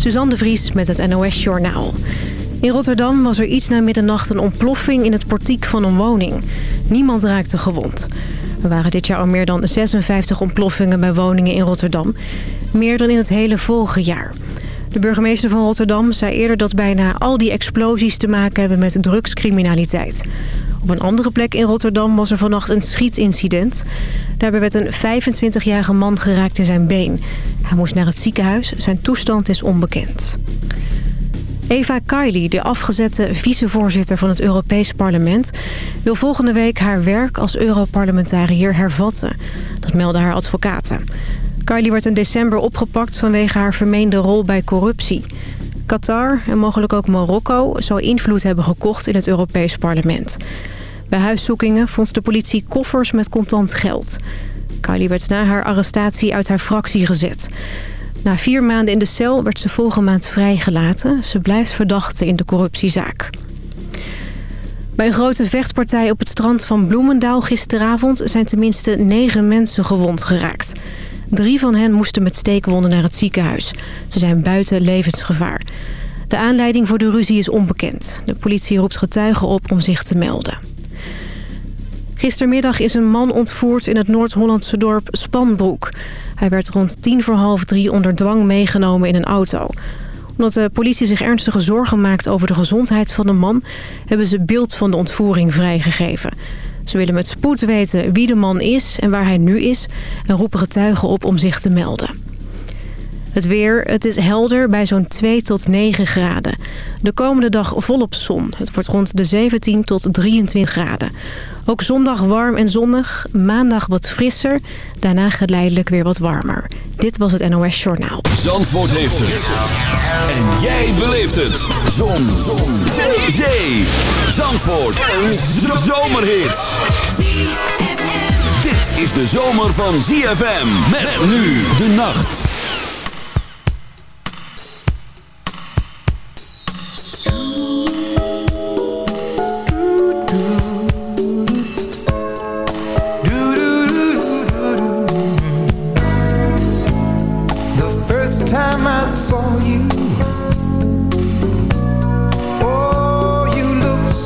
Suzanne de Vries met het NOS Journaal. In Rotterdam was er iets na middernacht een ontploffing in het portiek van een woning. Niemand raakte gewond. Er waren dit jaar al meer dan 56 ontploffingen bij woningen in Rotterdam. Meer dan in het hele vorige jaar. De burgemeester van Rotterdam zei eerder dat bijna al die explosies te maken hebben met drugscriminaliteit. Op een andere plek in Rotterdam was er vannacht een schietincident. Daarbij werd een 25-jarige man geraakt in zijn been. Hij moest naar het ziekenhuis. Zijn toestand is onbekend. Eva Kaili, de afgezette vicevoorzitter van het Europees Parlement... wil volgende week haar werk als Europarlementariër hervatten. Dat melden haar advocaten. Kaili werd in december opgepakt vanwege haar vermeende rol bij corruptie. Qatar en mogelijk ook Marokko zou invloed hebben gekocht in het Europees Parlement. Bij huiszoekingen vond de politie koffers met contant geld. Kylie werd na haar arrestatie uit haar fractie gezet. Na vier maanden in de cel werd ze volgende maand vrijgelaten. Ze blijft verdachte in de corruptiezaak. Bij een grote vechtpartij op het strand van Bloemendaal gisteravond... zijn tenminste negen mensen gewond geraakt. Drie van hen moesten met steekwonden naar het ziekenhuis. Ze zijn buiten levensgevaar. De aanleiding voor de ruzie is onbekend. De politie roept getuigen op om zich te melden. Gistermiddag is een man ontvoerd in het Noord-Hollandse dorp Spanbroek. Hij werd rond tien voor half drie onder dwang meegenomen in een auto. Omdat de politie zich ernstige zorgen maakt over de gezondheid van de man... hebben ze beeld van de ontvoering vrijgegeven. Ze willen met spoed weten wie de man is en waar hij nu is... en roepen getuigen op om zich te melden. Het weer, het is helder bij zo'n 2 tot 9 graden. De komende dag volop zon. Het wordt rond de 17 tot 23 graden. Ook zondag warm en zonnig. Maandag wat frisser. Daarna geleidelijk weer wat warmer. Dit was het NOS Journaal. Zandvoort heeft het. En jij beleeft het. Zon. Zon. Zee. Zee. Zandvoort. Een zomerhit. Dit is de zomer van ZFM. Met nu de nacht.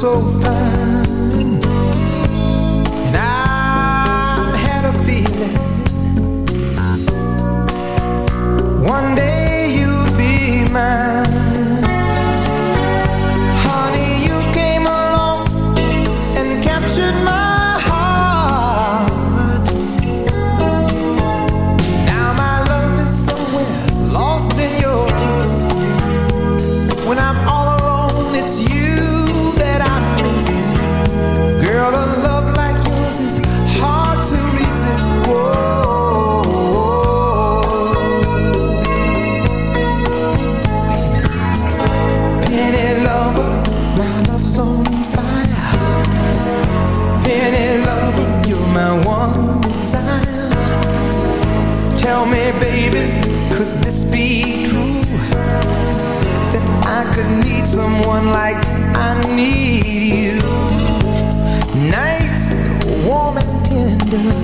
so someone like I need you. Nights warm and tender.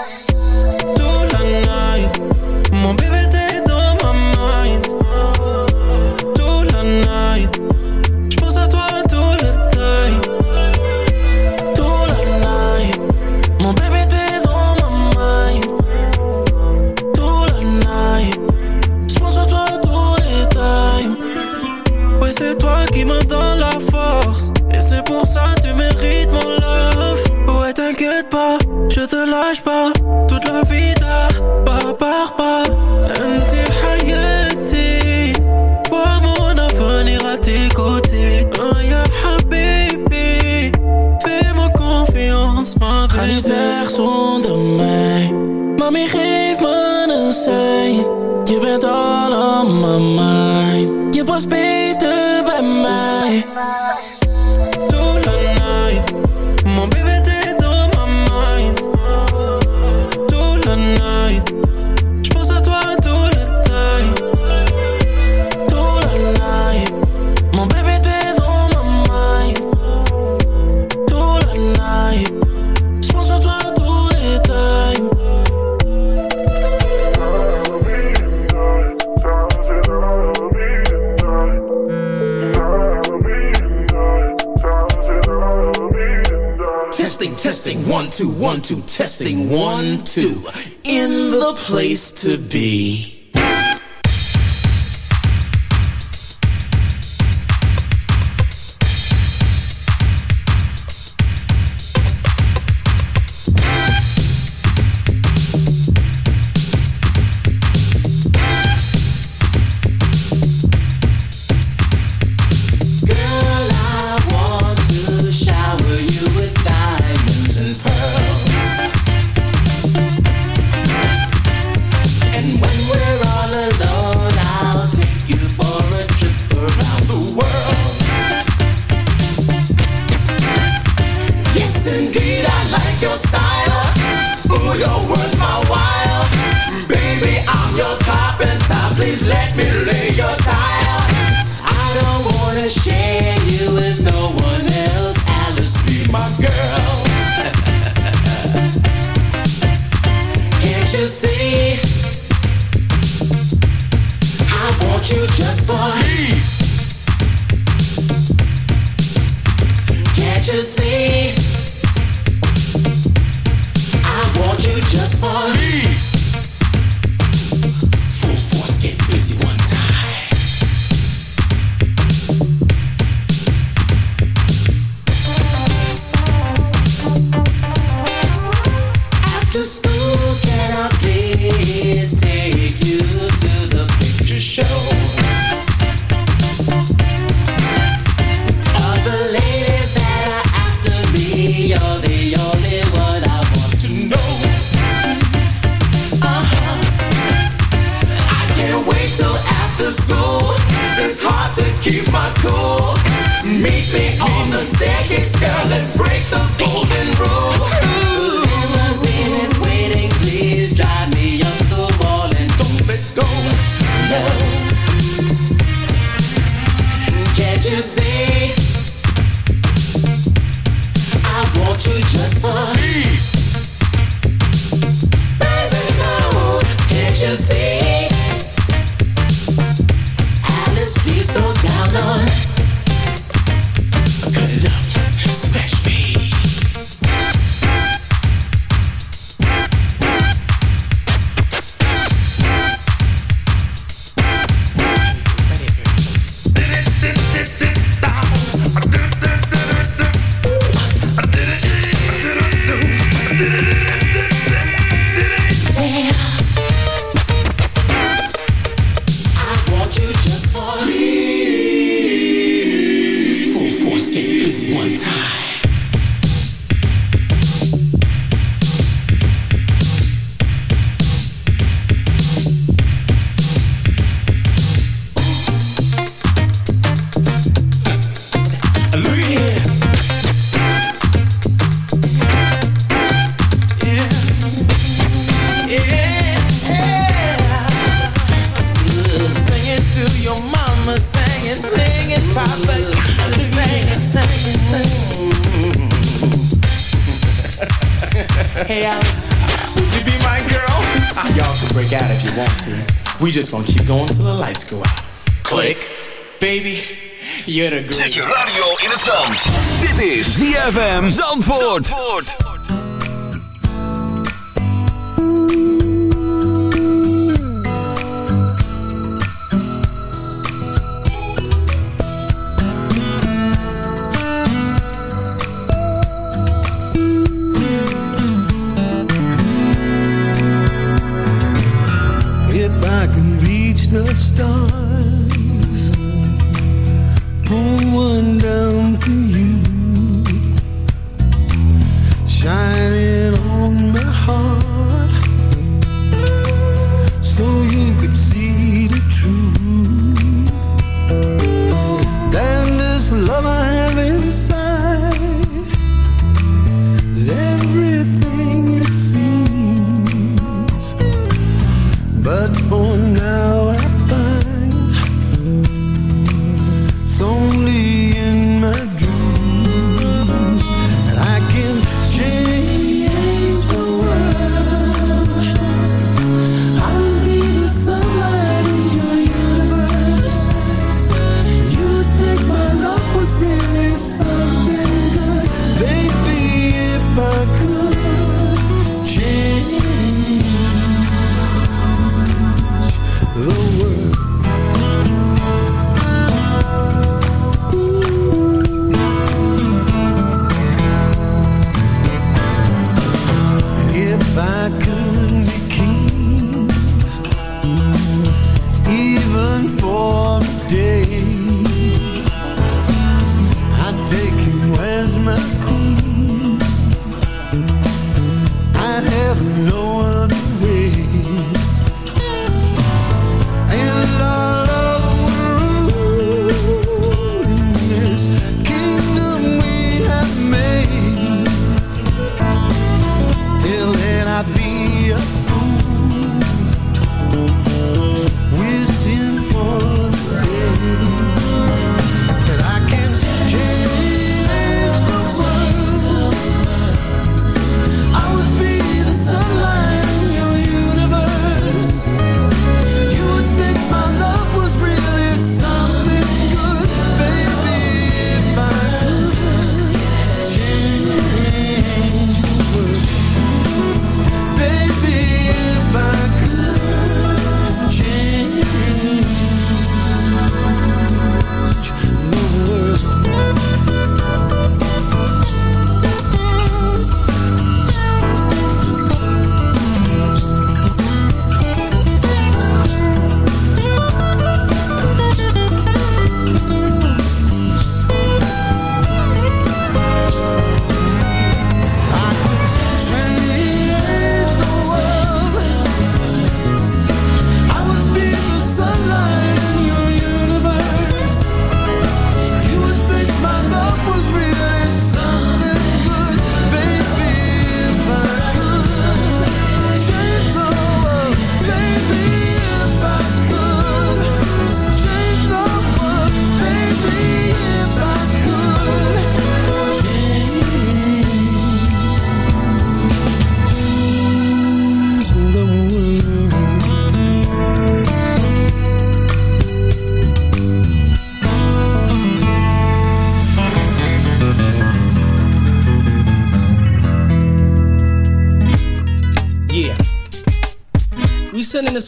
two. In the place to be.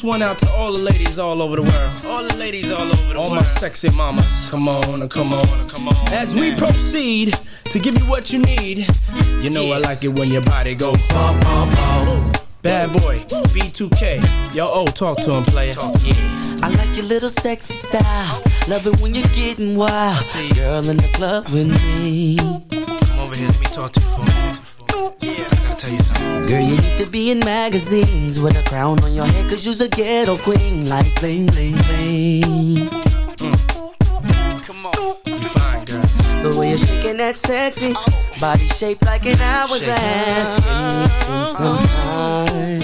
One out to all the ladies all over the world. All the ladies all over the all world. All my sexy mamas. Come on, come on, come on. As we proceed to give you what you need, you know yeah. I like it when your body go pump, pump, pump. Bad boy, B2K. Yo, oh, talk to him, player. Talk, yeah. I like your little sexy style. Love it when you're getting wild. Girl in the club with me. Be in magazines with a crown on your head, cause you's a ghetto queen, like bling, bling, bling. Mm. Come on, you fine, girl. The way you're shaking that sexy body shaped like an hourglass. Can we spend some time?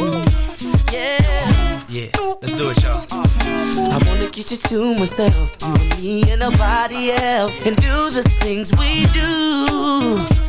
Yeah. Yeah, let's do it, y'all. I wanna get you to myself, you and me and nobody else, and do the things we do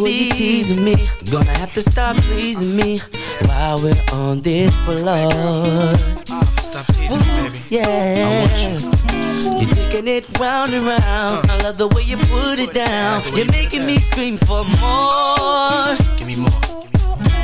The you teasing me. Gonna have to stop pleasing me while we're on this floor. Stop teasing me, baby. Yeah. I want you. You're taking it round and round. Uh, I love the way you put it down. You're making me scream for more. Give me more.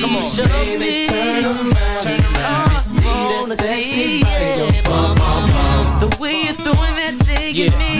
Come on, show baby, me. turn around. Turn around. See that sexy body go bum, bum, bum. The way you're throwing that thing yeah. at me.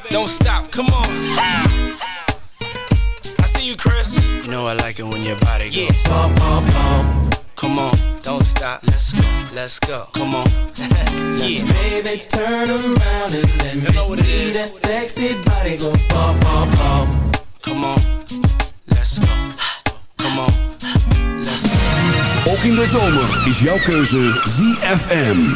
Don't stop. Come on. I see you, Chris. You know I like it when your body goes. Yeah. Bum, bum, bum. Come on, don't stop. Let's go, let's go. Come on. yeah. Baby, turn around and let me see that sexy body go bum, bum, bum. Come on, let's go. Come on, let's go. Ook in de zomer is jouw keuze ZFM.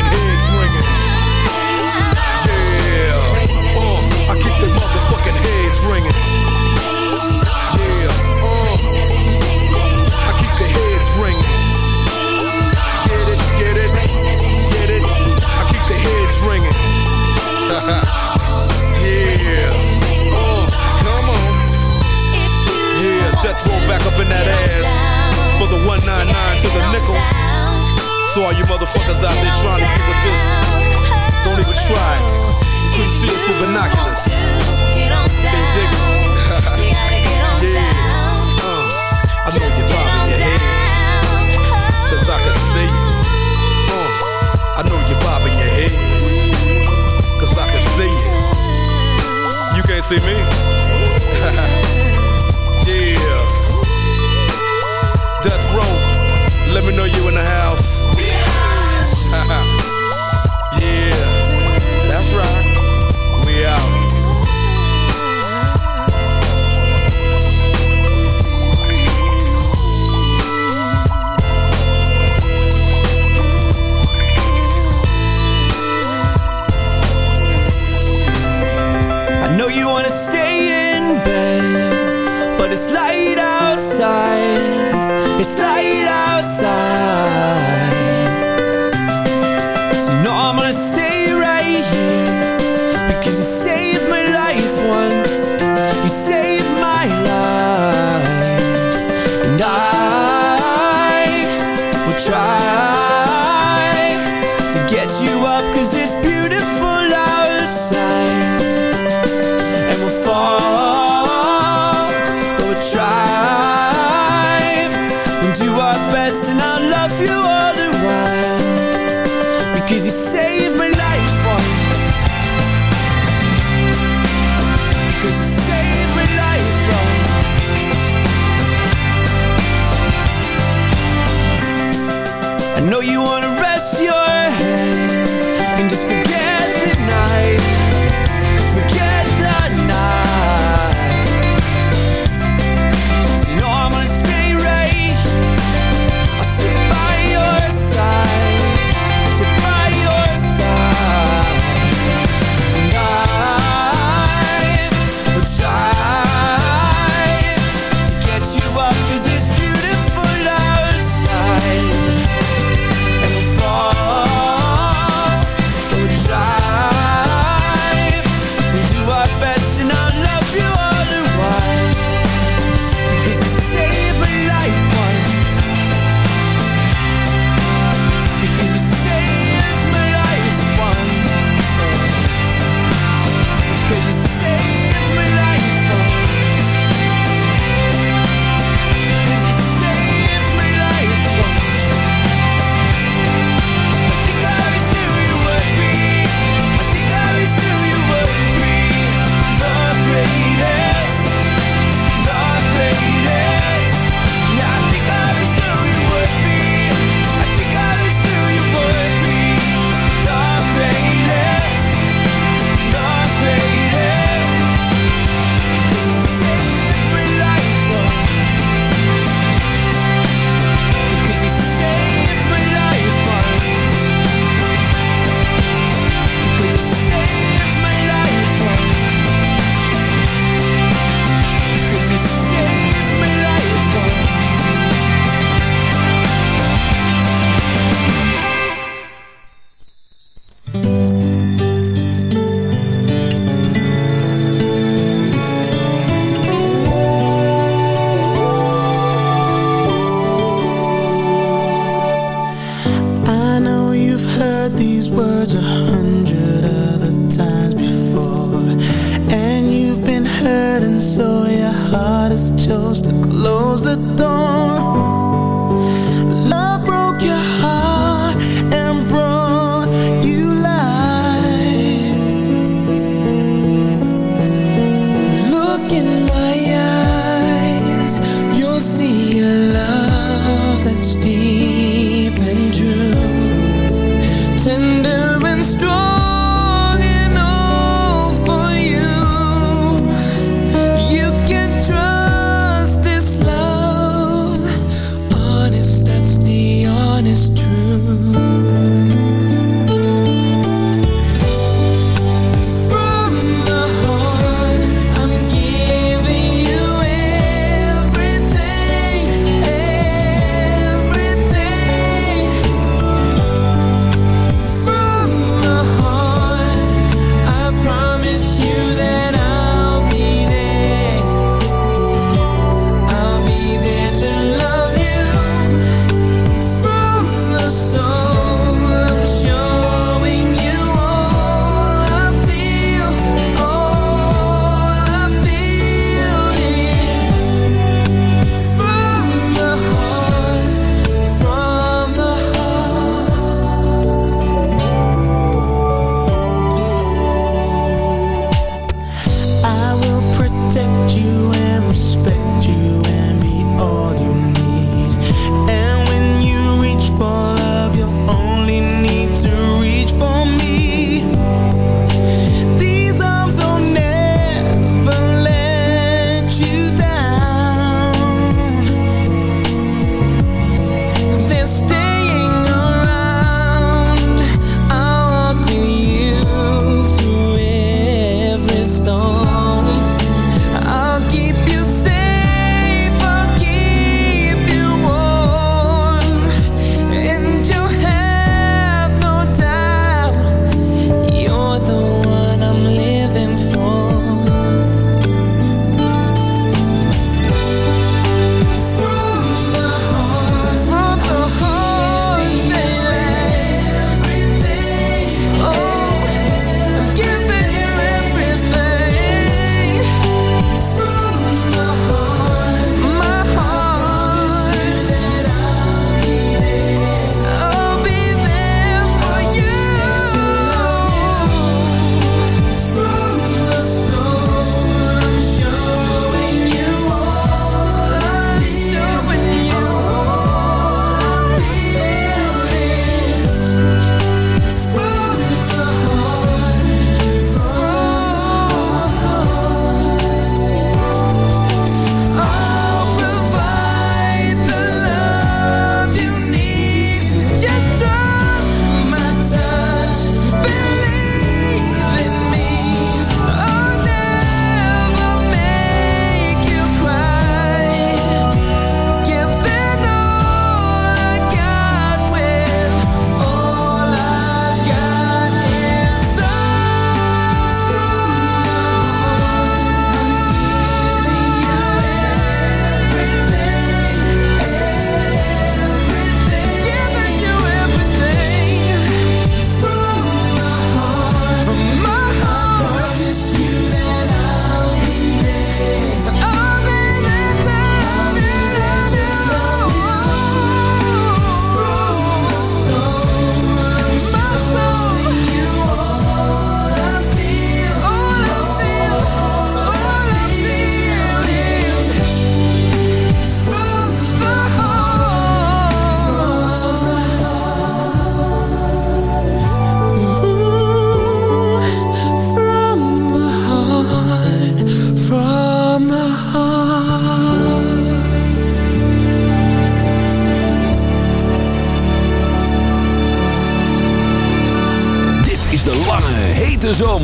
heads ringing. Yeah, uh, I keep they motherfucking heads ringing. Yeah, uh, I keep the heads ringing. Get it, get it, get it. I keep the heads ringing. Yeah. Oh, come on. Yeah, death row back up in that ass. For the 199 to the nickel. So all you motherfuckers out there trying to get with this, don't even try. You couldn't see us with binoculars. They dig it. yeah. Uh, I know you're bobbing your head. Cause I can see you. Uh, I know you're bobbing your head. Cause I can see you. You can't see me. yeah. Death row. Let me know you in the house. it's light outside. It's light outside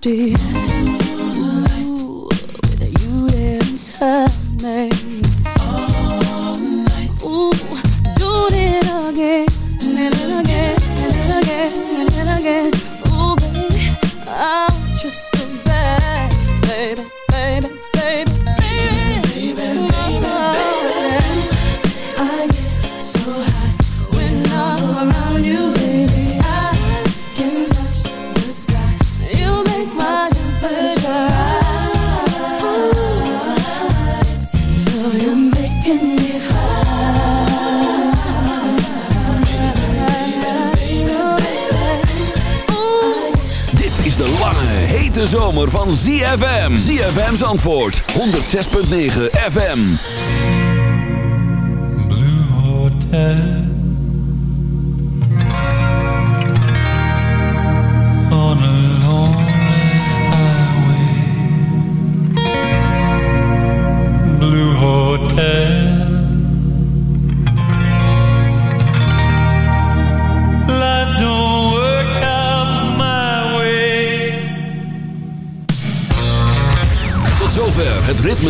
do Zandvoort 106.9 FM.